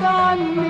done me.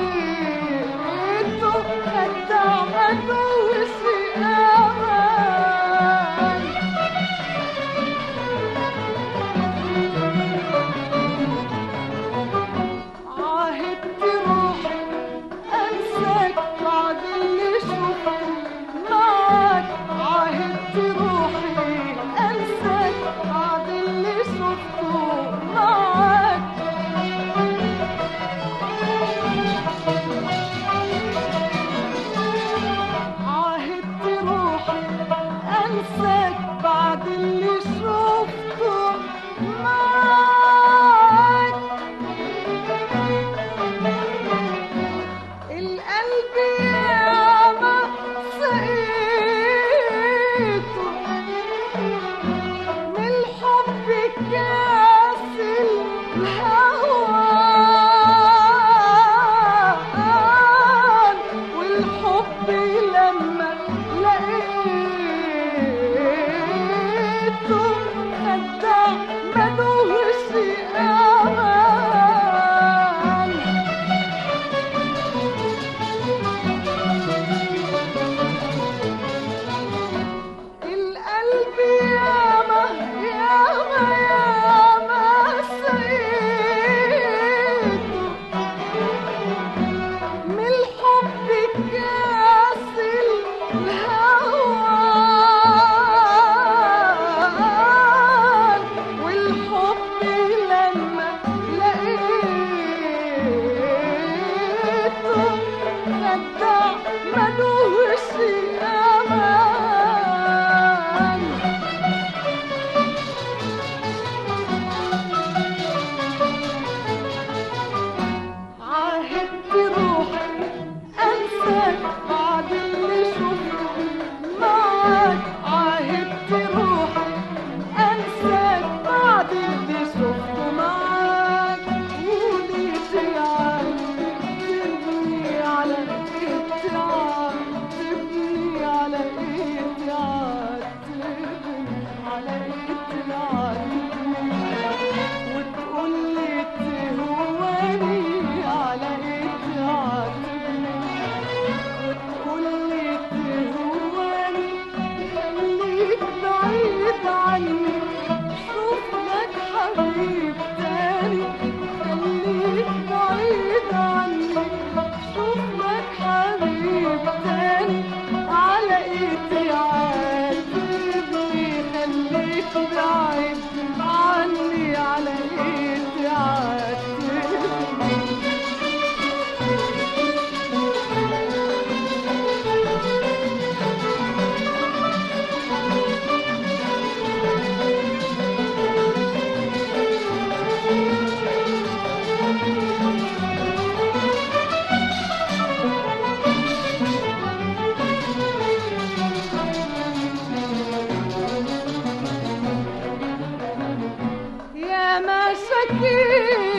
istemezsek ki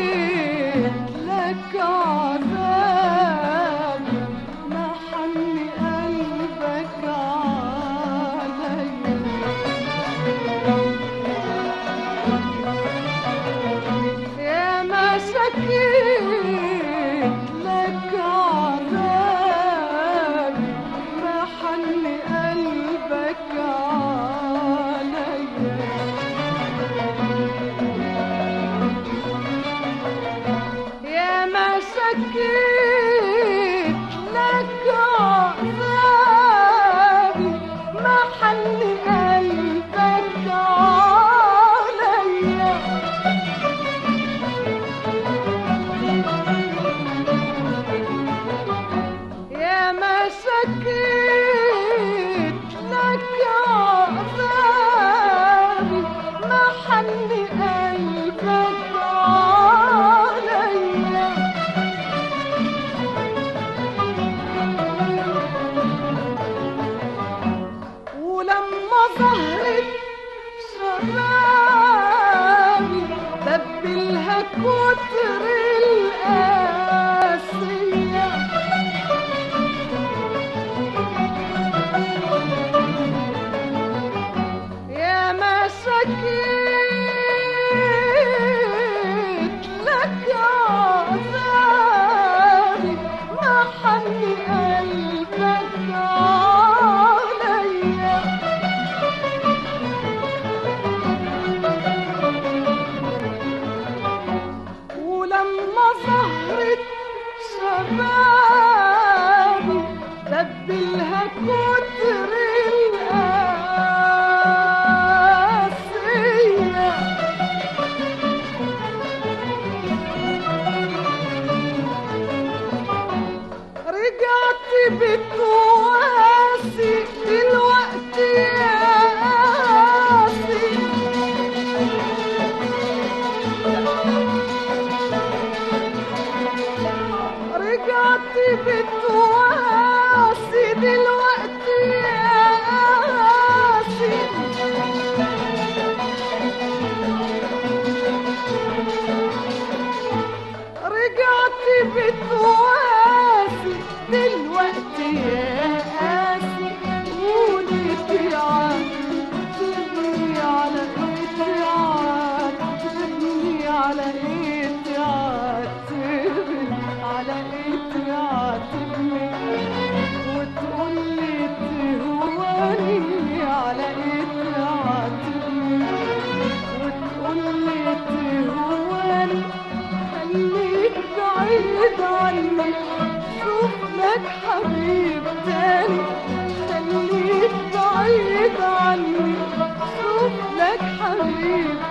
Tere بعيد عني صوت لك حبيبي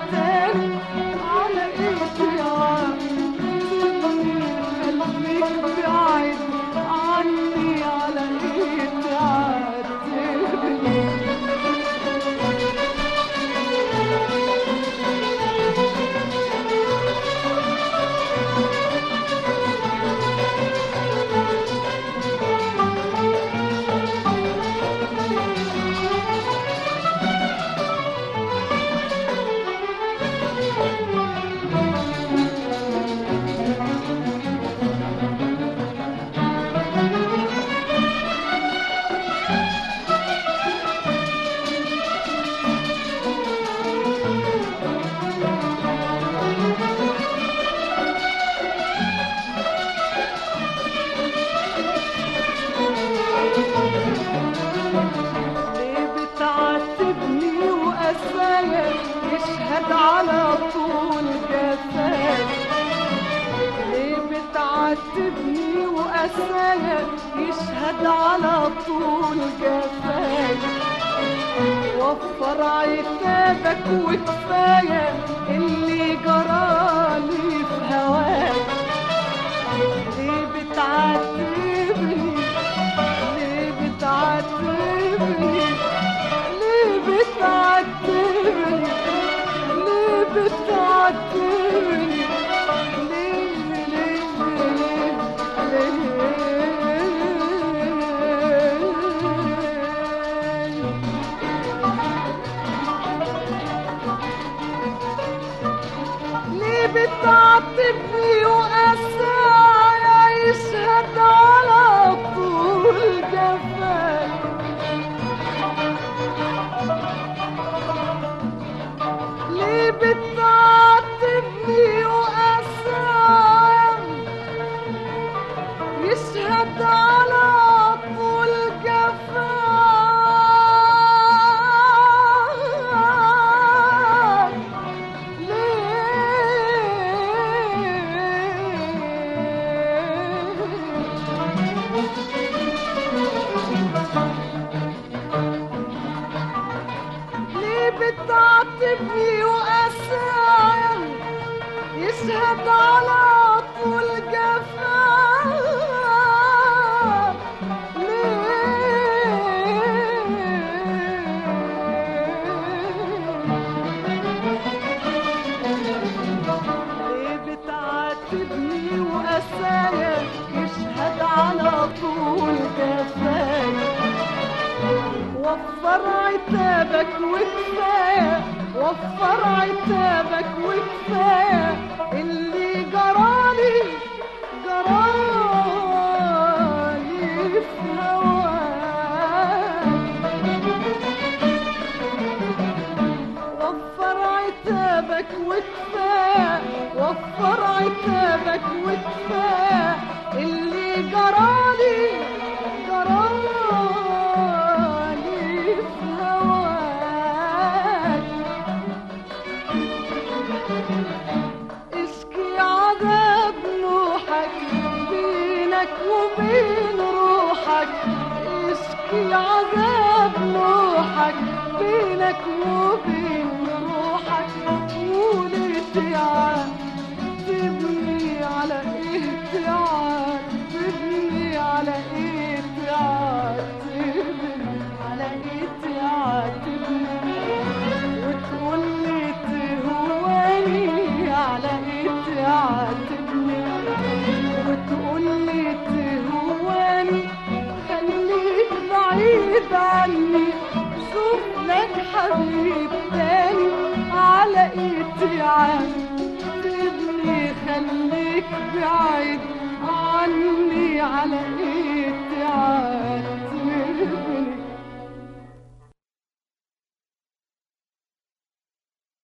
بتعاتبني وقسايا يشهد على طول جفاك وفر عتابك وكفاية اللي جرالي في هواك ليه بتعاتبني؟ ليه بتعاتبني؟ ليه بتعاتبني؟ ليه بتعاتبني؟ عتابك وكفاية وفر عتابك وكفاية. اللي جرالي جرالي في هواك وفر عتابك وكفاية وفر عتابك وكفاية. اشكي عذاب نوحك بينك وبين روحك. وليه تعاتبني على إيه تعاتبني على إيه عني شوف حبيب تاني على إيه تعاتبني خليك بعيد عني على إيه تعاتبني